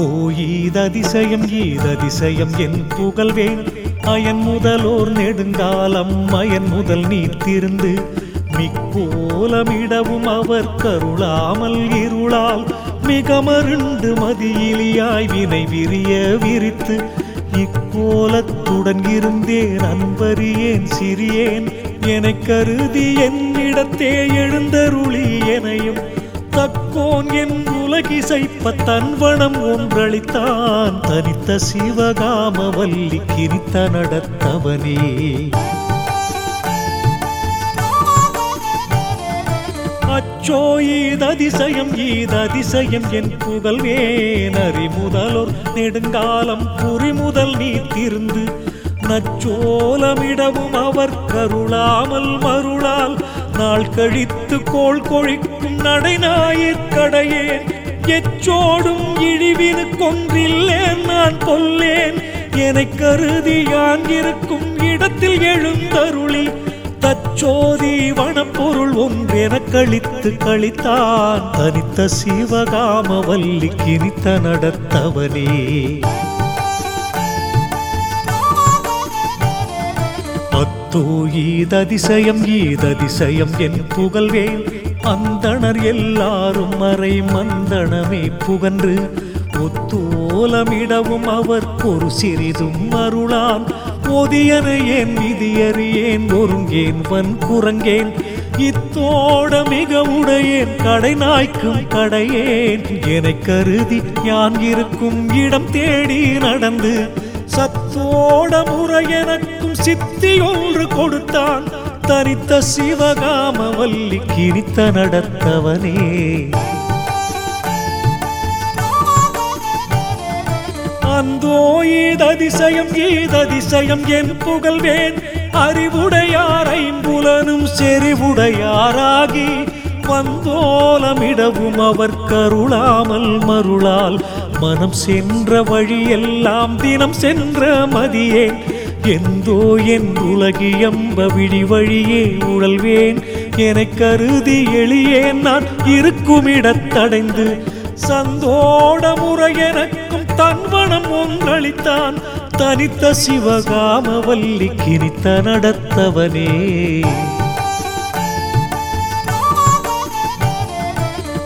ஓ ஈததிசயம் ஈததிசயம் என் புகழ்வேன் iron முதலோர் நெடுங்காலம் iron முதல் நீத்திருந்து மிக்கோலமிடவும் அவர் கருளாமல் இருளால் மிக மருண்டு மதியிலியாய் வினை விரிய விரித்து இக்கோலத்துடன் இருந்தேன் அன்பறியேன் சிறியேன். எனக் கருதி என்னிடத்தே எழுந்தருளி எனையும் கோன் என் உலகிசைப்ப தன்வனம் ஒன்றளித்தான். தனித்த சிவகாம வல்லி கிரித்த நடத்தவனே. அச்சோ ஈததிசயம் ஈததிசயம் என் புகழ்வேன் அறிமுதலோர் நெடுங்காலம் புரிமுதல் நீ திருந்து நச்சோலமிடவும் அவர் கருளாமல் மருளால். நாள் கழித்து கோள் கொழி நடைநாயிற்கடையேன் எச்சோடும் இழிவினு கொன்றில்லேன் நான் கொல்லேன். என கருதி யாங்கிருக்கும் இடத்தில் எழுந்தருளி. தச்சோதி வனப்பொருள் ஒன்றென கழித்து கழித்தான். தனித்த சிவகாம வல்லி கிரித்த நடத்தவனே. அத்தோ ஈததிசயம் ஈததிசயம் என் புகழ்வேன் அந்தணர் எல்லாரும் மறை மந்தனமே புகன்று ஒத்தோலமிடவும் அவர் ஒரு சிறிதும் அருளான். ஒதியன ஏன் விதியறியேன் ஒருங்கேன் வன் குரங்கேன். இத்தோட மிக உடையேன். கடை நாய்க்கும் கடையேன். எனக் கருதி யான் இருக்கும் இடம் தேடி நடந்து சத்தோட முறை எனக்கும் சித்தி ஒன்று கொடுத்தான். தரித்த சிவகாம வல்லி கிரித்த நடத்தவனே. அந்தோ ஈததிசயம் ஈததிசயம் என் புகழ்வேன். அறிவுடையாரை புலனும் செறிவுடையாராகி வந்தோலமிடவும் அவர் கருளாமல் மருளால். மனம் சென்ற வழியெல்லாம் தினம் சென்ற மதியேன். எந்தோ என் உலகியம்ப விழி வழியே உழல்வேன். எனக் கருதி எளியேன் நான் இருக்குமிடத்தடைந்து சந்தோட முறை எனக்கும் தன்வனம் ஒன்றளித்தான் தனித்த சிவகாம வல்லி கிரித்த நடத்தவனே.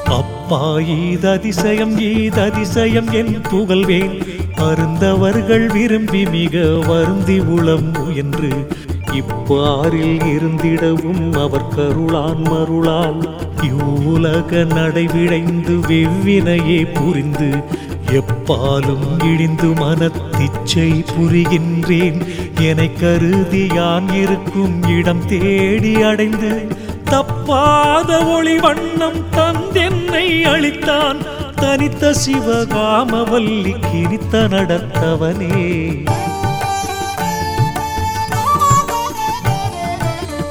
அப்பா ஈததிசயம் ஈததிசயம் என் புகழ்வேன். அருந்தவர்கள் விரும்பி மிக வருந்தி உளம் என்று இப்பாரில் இருந்திடவும் அவர் கருளான் மருளால் இவ்வுலக நடைவிழைந்து வெவ்வினையே புரிந்து எப்பாலும் இழிந்து மனத்திச்சை புரிகின்றேன். எனக் கருதி யான் இருக்கும் இடம் தேடி அடைந்து தப்பாத ஒளி வண்ணம் தந்தென்னை அளித்தான். தனித்த சிவகாம வல்லி கிரித்த நடத்தவனே.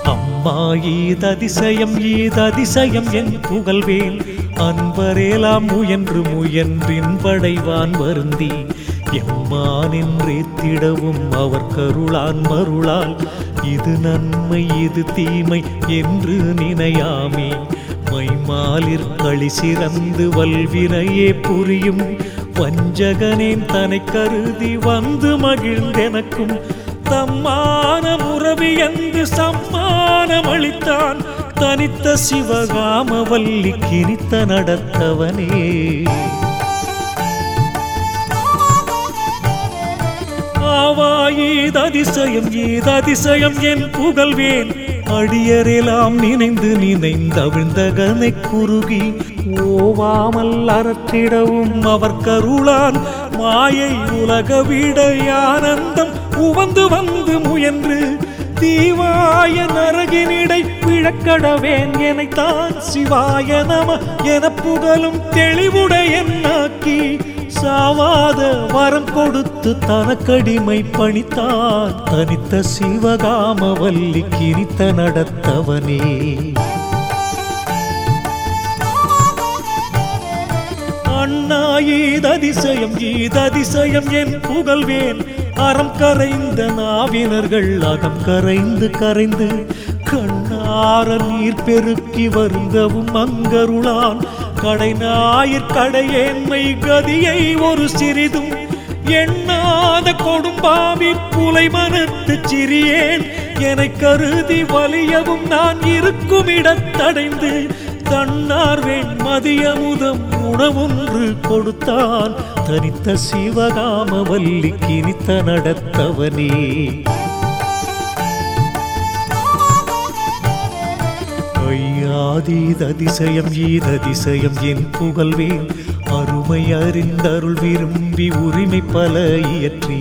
அம்மா ஈததிசயம் ஈததிசயம் என் புகழ்வேன் அன்பரேலாம் முயன்று முயன்றின் படைவான் வருந்தி. எம்மானின்றே திடவும் அவர் கருளான் மருளால். இது நன்மை இது தீமை என்று நினையாமே. மைமாலிற் களி சிறந்து வல்வினையே புரியும் வஞ்சகனேன் தனை கருதி வந்து மகிழ்ந்தெனக்கும் தம்மான முறவி என்று சம்மானம் அளித்தான் தனித்த சிவகாம வல்லி கிரித்த நடத்தவனே. ஆவா ஈததிசயம் ஈததிசயம் என் புகழ்வேன். அடியரெல்லாம் நினைந்து நினைந்தவிழ்ந்தகனை குறுகி ஓவாமல் அறத்திடவும் அவர் கருளான் மாயை உலக விட ஆனந்தம் உவந்து வந்து முயன்று தீவாய நரகினிடை பிழக்கடவேன் எனைத்தான் சிவாய நம என புகழும் தெளிவுடைய நாக்கி சாவாத வரம் கொடுத்து தனக்கடிமை பணித்தான் தனித்த சிவகாம வல்லி கிரித்த நடத்தவனே. அண்ணா ஈததிசயம் ஈததிசயம் என் புகழ்வேன். அறம் கரைந்த நாவினர்கள் அகம் கரைந்து கரைந்து கண்ணார நீர் பெருக்கி வருந்தவும் அங்கருளான். கடை ஞாயிற்கடையேன்மை கதியை ஒரு சிறிதும் எண்ணாத கொடும்பாவி புலை மனத்து சிறியேன். என கருதி வலியவும் நான் இருக்கும் இடத்தடைந்து தன்னார்வேன் மதியமுதம் உணவொன்று கொடுத்தான். தனித்த சிவகாம வல்லி கினித்த நடத்தவனே. அதிசயம் ஈததிசயம் என் புகழ்வேன் அருமை அறிந்தருள் விரும்பி உரிமை பல இயற்றி.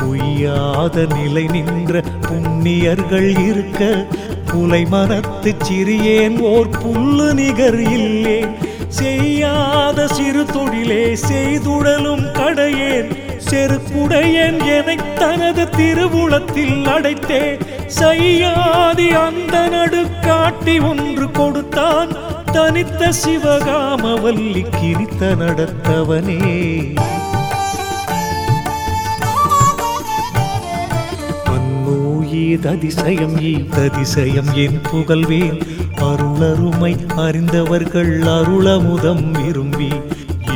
பொய்யாத நிலை நின்ற புண்ணியர்கள் இருக்க. புலை மனத்து சிறியேன் ஓர் புல்லு நிகர் இல்லேன் செய்யாத சிறு தொழிலே செய்துடலும் கடையேன் செருக்குடையன் எனத் தனது திருவுளத்தில் அடைத்தேன் செய்யாதி அந்த நடுக்காட்டி ஒன்று கொடுத்தான். தனித்த சிவகாமவல்லி கிரித்த நடத்தவனே. அதிசயம் ஈததிசயம் என் புகழ்வேன். அருளருமை அறிந்தவர்கள் அருளமுதம் விரும்பி.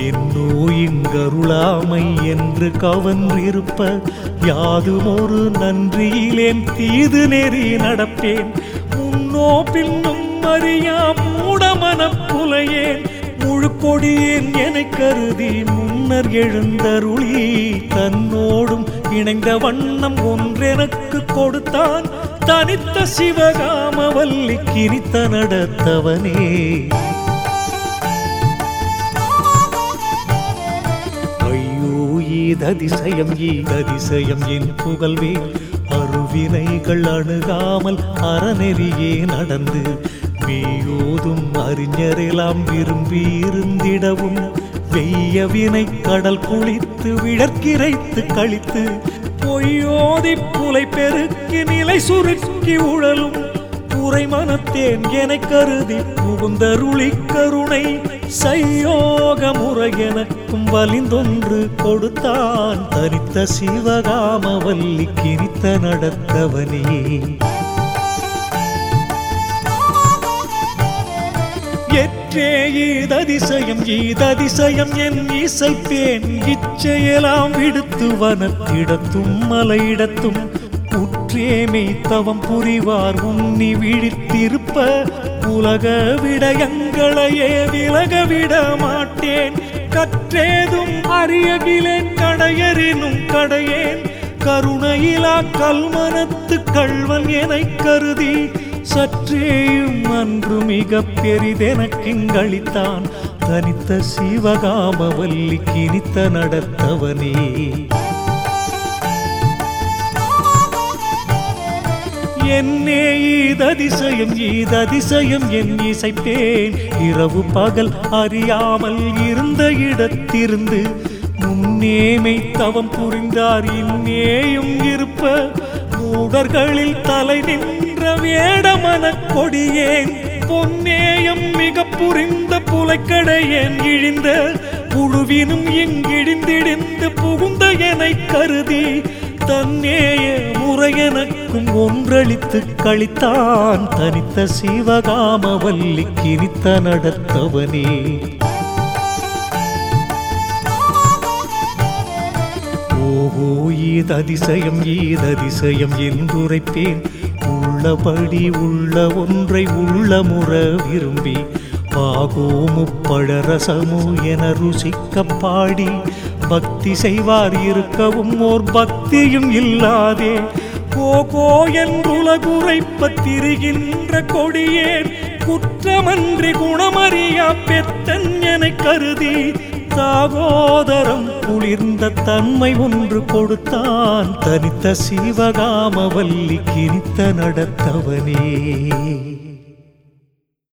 என்னோ இங்கருளாமை என்று கவன்றிருப்ப யாதுமொரு நன்றியிலேன் தீது நெறி நடப்பேன். முன்னோ பின்னும் அறியா மூடமனப் புலையேன். முழுக்கொடியேன் என கருதி முன்னர் எழுந்தருளி தன்னோடும் இணைந்த வண்ணம் ஒன்றெனக்கு கொடுத்தான். தனித்த சிவகாமவல்லி கிரித்த நடத்தவனே. ஈததிசயம் ஈததிசயம் என் புகழ்வேல் அருவினைகள் அணுகாமல் அறநெறியே நடந்து. மெய்யோதும் அறிஞரெல்லாம் விரும்பி இருந்திடவும் வெய்யவினை கடல் குளித்து விழற்கிரைத்து கழித்து பொய்யோதி புலை பெருக்கி நிலை சுருக்கி உழலும். உரை மனத்தேன் என கருதி புகுந்தருளி கருணை. சையோக முறை எனக்கும் வலிந்தொன்று கொடுத்தான் தரித்த சிவகாம வல்லி கிரித்த நடத்தவனே. எற்றே ஈததிசயம் ஈததிசயம் என் இசைப்பேன் இச்செயலாம் விடுத்து வனத்திடத்தும் மலையிடத்தும் உற்றேமை தவம் புரிவார். உன்னி விழித்திருப்ப உலக விடயங்களையே விலக விட மாட்டேன். கற்றேதும் அறியகிலேன் கடையறினும் கடையேன். கருணையிலா கல்மனத்து கள்வன் என கருதி சற்றேயும் அன்று மிக பெரிதெனக்கிங்களித்தான் தனித்த சிவகாமவல்லி கிணித்த கினித்த நடத்தவனே. என்னே ஈததிசயம் ஈததிசயம் என் இசைப்பேன் இரவு பகல் அறியாமல் இருந்த இடத்திருந்து முன்னேமை தவம் புரிந்தார். இன்னேயும் இருப்ப மூடர்களில் தலை நின்ற வேடமன கொடியேன். பொன்னேயம் மிக புரிந்த புலைக்கடையேன். இழிந்த புழுவினும் இங்கிழிந்திடிந்து புகுந்த எனக் கருதி தன்னேயே முறையெனக்கும் ஒன்றளித்து கழித்தான் தனித்த சிவகாம வல்லி கிரித்த நடத்தவனே ஓஹோ ஈததிசயம் ஈததிசயம் என்றுரைப்பேன். உள்ளபடி உள்ள ஒன்றை உள்ள முற விரும்பி பாகோமு என ருசிக்க பாடி பக்தி செய்வார் இருக்கவும் ஓர் பக்தியும் இல்லாதே. கோகோ என்றுலகுரைப்ப திரிகின்ற கொடியேன். குற்றமன்றி குணமறியா பெத்தன் என கருதி தாகோதரம் குளிர்ந்த தன்மை ஒன்று கொடுத்தான். தனித்த சிவகாமவல்லி கிரித்த நடத்தவனே.